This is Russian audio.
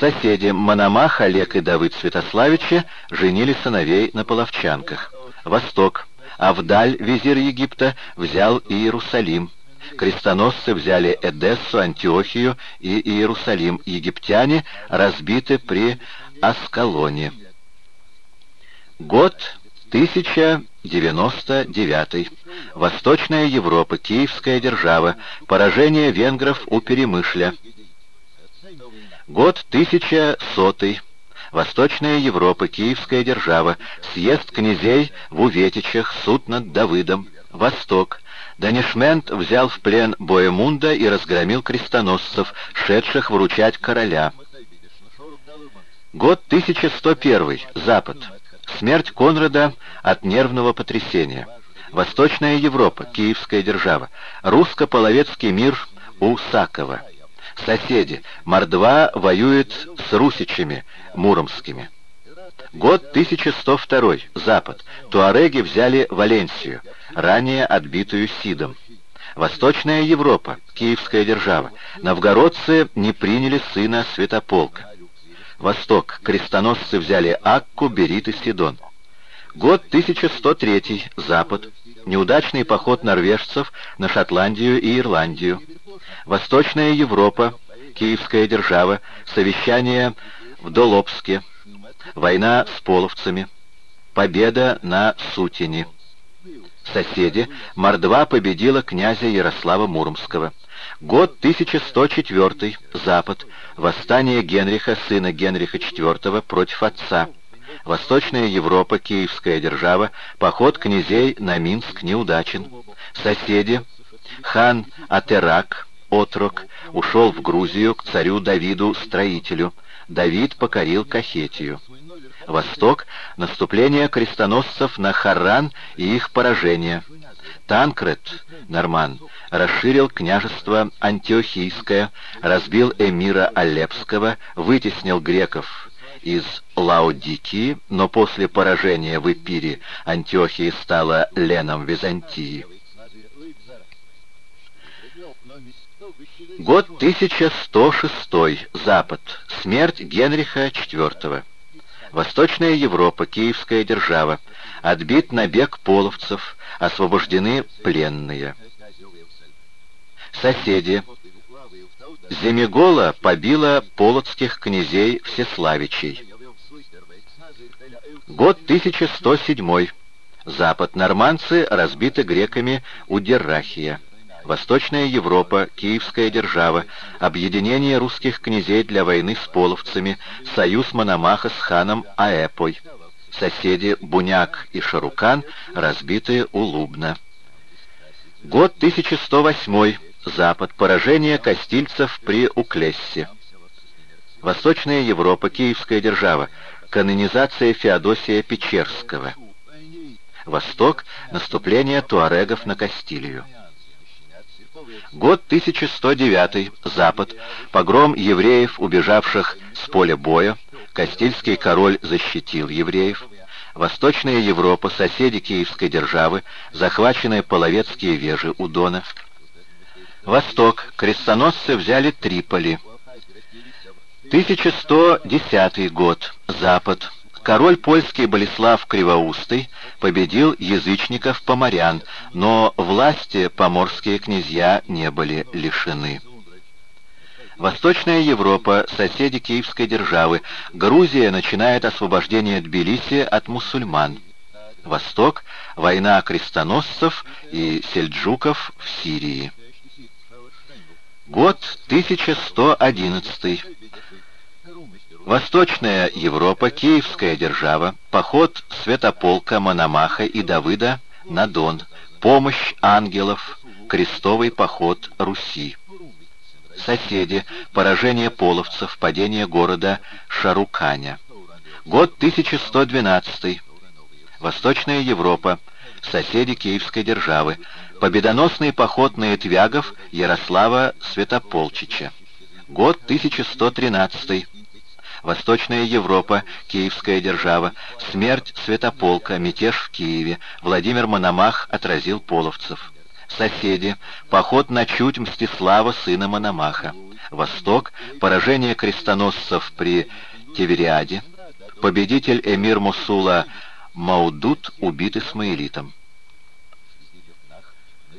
Соседи Мономах, Олег и Давыд Святославичи женили сыновей на половчанках. Восток. Авдаль, визирь Египта, взял Иерусалим. Крестоносцы взяли Эдессу, Антиохию и Иерусалим. Египтяне разбиты при Аскалоне. Год 1099. Восточная Европа, Киевская держава. Поражение венгров у Перемышля. Год 1100. Восточная Европа, Киевская держава. Съезд князей в Уветичах, суд над Давыдом. Восток. Данишмент взял в плен Боемунда и разгромил крестоносцев, шедших вручать короля. Год 1101. Запад. Смерть Конрада от нервного потрясения. Восточная Европа, Киевская держава. Русско-половецкий мир у Сакова. Соседи. Мордва воюет с русичами муромскими. Год 1102. Запад. Туареги взяли Валенсию, ранее отбитую Сидом. Восточная Европа, Киевская держава. Новгородцы не приняли сына Святополка. Восток. Крестоносцы взяли Акку, Берит и Сидон. Год 1103. Запад. Неудачный поход норвежцев на Шотландию и Ирландию. Восточная Европа, Киевская держава, совещание в Долобске, война с половцами, победа на Сутине. Соседи, Мордва победила князя Ярослава Муромского. Год 1104, Запад, восстание Генриха, сына Генриха IV, против отца. Восточная Европа, Киевская держава, поход князей на Минск неудачен. Соседи, хан Атерак, отрок, ушел в Грузию к царю Давиду Строителю. Давид покорил Кахетию. Восток — наступление крестоносцев на Харран и их поражение. Танкрет, норман, расширил княжество Антиохийское, разбил эмира Алепского, вытеснил греков из Лаодикии, но после поражения в Эпире Антиохия стала леном Византии. Год 1106. Запад. Смерть Генриха IV. Восточная Европа, Киевская держава. Отбит набег половцев, освобождены пленные. Соседи. Земигола побила полоцких князей Всеславичей. Год 1107. Запад. Норманцы разбиты греками у Деррахия. Восточная Европа, Киевская держава, объединение русских князей для войны с половцами, союз Мономаха с ханом Аэпой. Соседи Буняк и Шарукан разбиты у Лубна. Год 1108. Запад. Поражение кастильцев при Уклессе. Восточная Европа, Киевская держава. Канонизация Феодосия Печерского. Восток. Наступление туарегов на Кастилию. Год 1109. Запад. Погром евреев, убежавших с поля боя. Кастильский король защитил евреев. Восточная Европа, соседи Киевской державы, захваченные половецкие вежи у Дона. Восток. Крестоносцы взяли Триполи. 1110 год. Запад. Король польский Болеслав Кривоустый победил язычников-поморян, но власти поморские князья не были лишены. Восточная Европа, соседи Киевской державы. Грузия начинает освобождение Тбилиси от мусульман. Восток – война крестоносцев и сельджуков в Сирии. Год 1111. Восточная Европа, Киевская держава, поход Святополка, Мономаха и Давыда на Дон, помощь ангелов, крестовый поход Руси. Соседи, поражение половцев, падение города Шаруканя. Год 1112. Восточная Европа, соседи Киевской державы, победоносный поход на Этвягов Ярослава Святополчича. Год 1113. Восточная Европа, Киевская держава, смерть Святополка, мятеж в Киеве, Владимир Мономах отразил половцев. Соседи, поход на чуть Мстислава, сына Мономаха. Восток, поражение крестоносцев при Тевериаде, победитель эмир Мусула Маудут убит Исмаилитом.